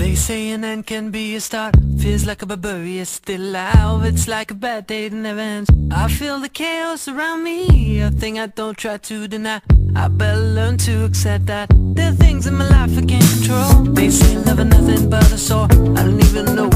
They say an end can be a start. Feels like a barbarian still alive. It's like a bad day that never ends. I feel the chaos around me A thing I don't try to deny. I better learn to accept that There are things in my life I can't control. They say love is nothing but a sore. I don't even know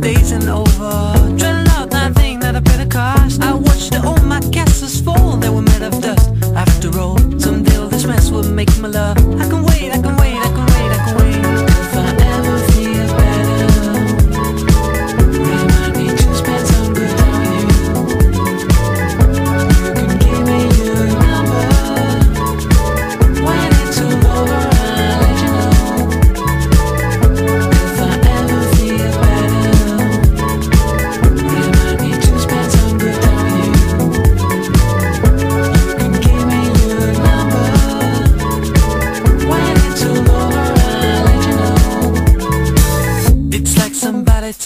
And over. Out that a cost I watched all my castles fall They were made of dust. After all this mess will make my love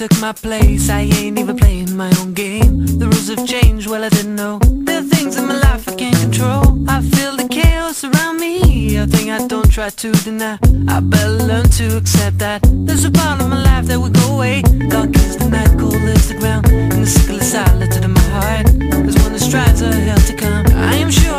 took my place. I ain't even playing my own game. The rules have changed, well I didn't know. There are things in my life I can't control. I feel the chaos around me. A thing I don't try to deny. I better learn to accept that. There's a part of my life that will go away. Dark is the night, cold is the ground. And the sickle is silent in my heart. There's one that strives a hell to come. I am sure